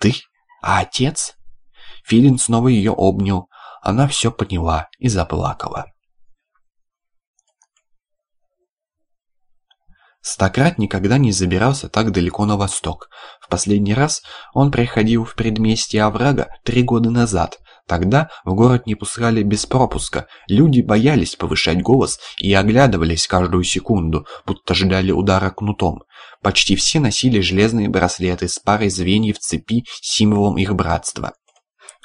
«Ты? А отец?» Филин снова ее обнял. Она все поняла и заплакала. Стократ никогда не забирался так далеко на восток. В последний раз он приходил в предместье оврага три года назад. Тогда в город не пускали без пропуска. Люди боялись повышать голос и оглядывались каждую секунду, будто ждали удара кнутом. Почти все носили железные браслеты с парой звеньев цепи, символом их братства.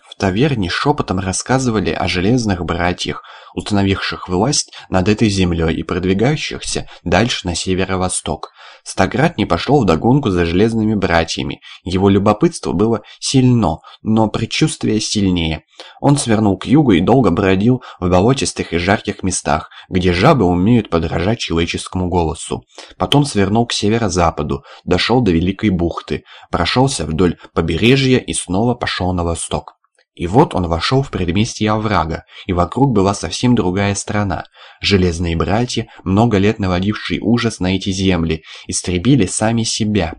В таверне шепотом рассказывали о железных братьях, установивших власть над этой землей и продвигающихся дальше на северо-восток. Стаград не пошел вдогонку за железными братьями. Его любопытство было сильно, но предчувствие сильнее. Он свернул к югу и долго бродил в болотистых и жарких местах, где жабы умеют подражать человеческому голосу. Потом свернул к северо-западу, дошел до Великой бухты, прошелся вдоль побережья и снова пошел на восток. И вот он вошел в предместье оврага, и вокруг была совсем другая страна. Железные братья, много лет наводившие ужас на эти земли, истребили сами себя,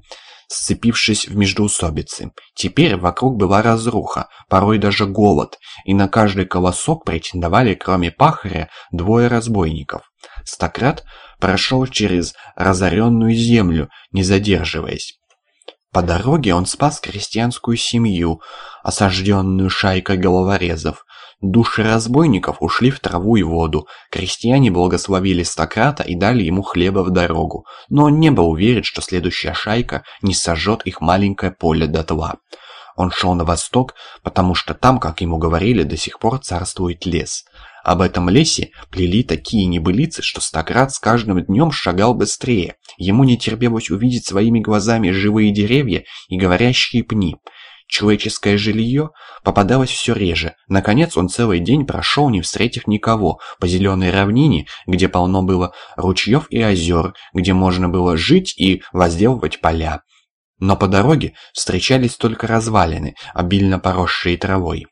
сцепившись в междоусобицы. Теперь вокруг была разруха, порой даже голод, и на каждый колосок претендовали, кроме пахаря, двое разбойников. Стократ прошел через разоренную землю, не задерживаясь. По дороге он спас крестьянскую семью, осажденную шайкой головорезов. Души разбойников ушли в траву и воду. Крестьяне благословили Стократа и дали ему хлеба в дорогу. Но он не был уверен, что следующая шайка не сожжет их маленькое поле дотла. Он шел на восток, потому что там, как ему говорили, до сих пор царствует лес. Об этом лесе плели такие небылицы, что Стократ с каждым днем шагал быстрее. Ему не терпелось увидеть своими глазами живые деревья и говорящие пни. Человеческое жилье попадалось все реже. Наконец он целый день прошел, не встретив никого, по зеленой равнине, где полно было ручьев и озер, где можно было жить и возделывать поля. Но по дороге встречались только развалины, обильно поросшие травой.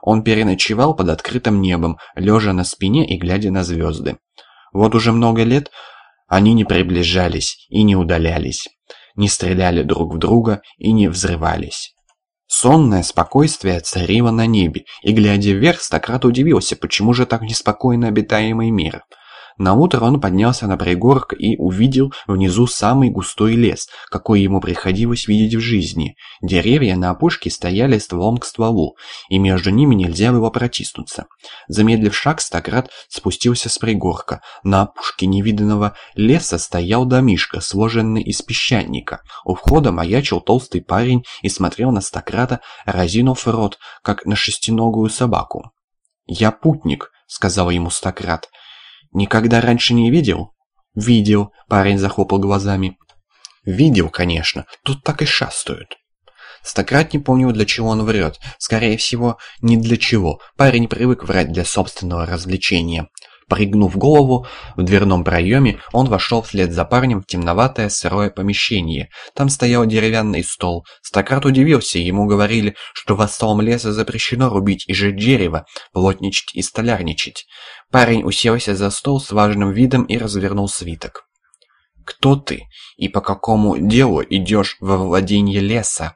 Он переночевал под открытым небом, лежа на спине и глядя на звезды. Вот уже много лет они не приближались и не удалялись, не стреляли друг в друга и не взрывались. Сонное спокойствие царило на небе, и, глядя вверх, Стократ удивился, почему же так неспокойно обитаемый мир – на утро он поднялся на пригорок и увидел внизу самый густой лес, какой ему приходилось видеть в жизни. Деревья на опушке стояли стволом к стволу, и между ними нельзя было протиснуться. Замедлив шаг, Стократ спустился с пригорка. На опушке невиданного леса стоял домишка, сложенный из песчаника. У входа маячил толстый парень и смотрел на Стократа, разинув рот, как на шестиногую собаку. «Я путник», — сказал ему Стократ. «Никогда раньше не видел?» «Видел», — парень захлопал глазами. «Видел, конечно. Тут так и шастают». Стократ не помнил, для чего он врет. Скорее всего, не для чего. Парень привык врать для собственного развлечения. Пригнув голову, в дверном проеме он вошел вслед за парнем в темноватое сырое помещение. Там стоял деревянный стол. Стократ удивился, ему говорили, что в осталом леса запрещено рубить и жить дерево, плотничать и столярничать. Парень уселся за стол с важным видом и развернул свиток. «Кто ты? И по какому делу идешь во владение леса?»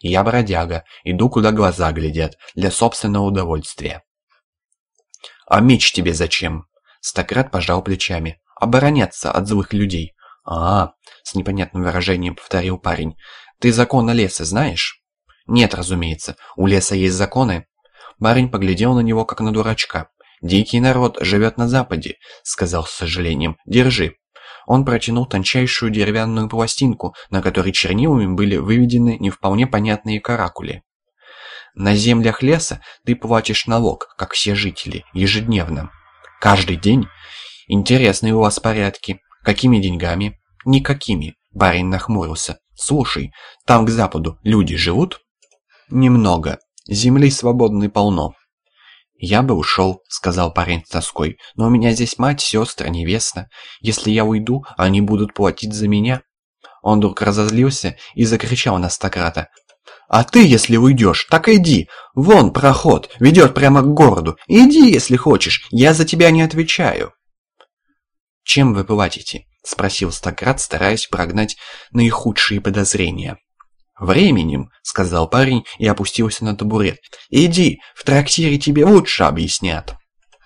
«Я бродяга, иду, куда глаза глядят, для собственного удовольствия». «А меч тебе зачем?» Стократ пожал плечами. «Обороняться от злых людей». «А, -а с непонятным выражением повторил парень. «Ты законы леса знаешь?» «Нет, разумеется. У леса есть законы». Парень поглядел на него, как на дурачка. «Дикий народ живет на западе», — сказал с сожалением. «Держи». Он протянул тончайшую деревянную пластинку, на которой чернилами были выведены не вполне понятные каракули. На землях леса ты платишь налог, как все жители, ежедневно. Каждый день? Интересные у вас порядки. Какими деньгами? Никакими. Барин нахмурился. Слушай, там к западу люди живут? Немного. Земли свободной полно. «Я бы ушел», — сказал парень с тоской, — «но у меня здесь мать, сестра, невеста. Если я уйду, они будут платить за меня». Он вдруг разозлился и закричал на Стократа. А ты, если уйдешь, так иди. Вон проход, ведет прямо к городу. Иди, если хочешь, я за тебя не отвечаю. Чем вы платите? Спросил Стократ, стараясь прогнать наихудшие подозрения. временем», — сказал парень и опустился на табурет. «Иди, в трактире тебе лучше объяснят».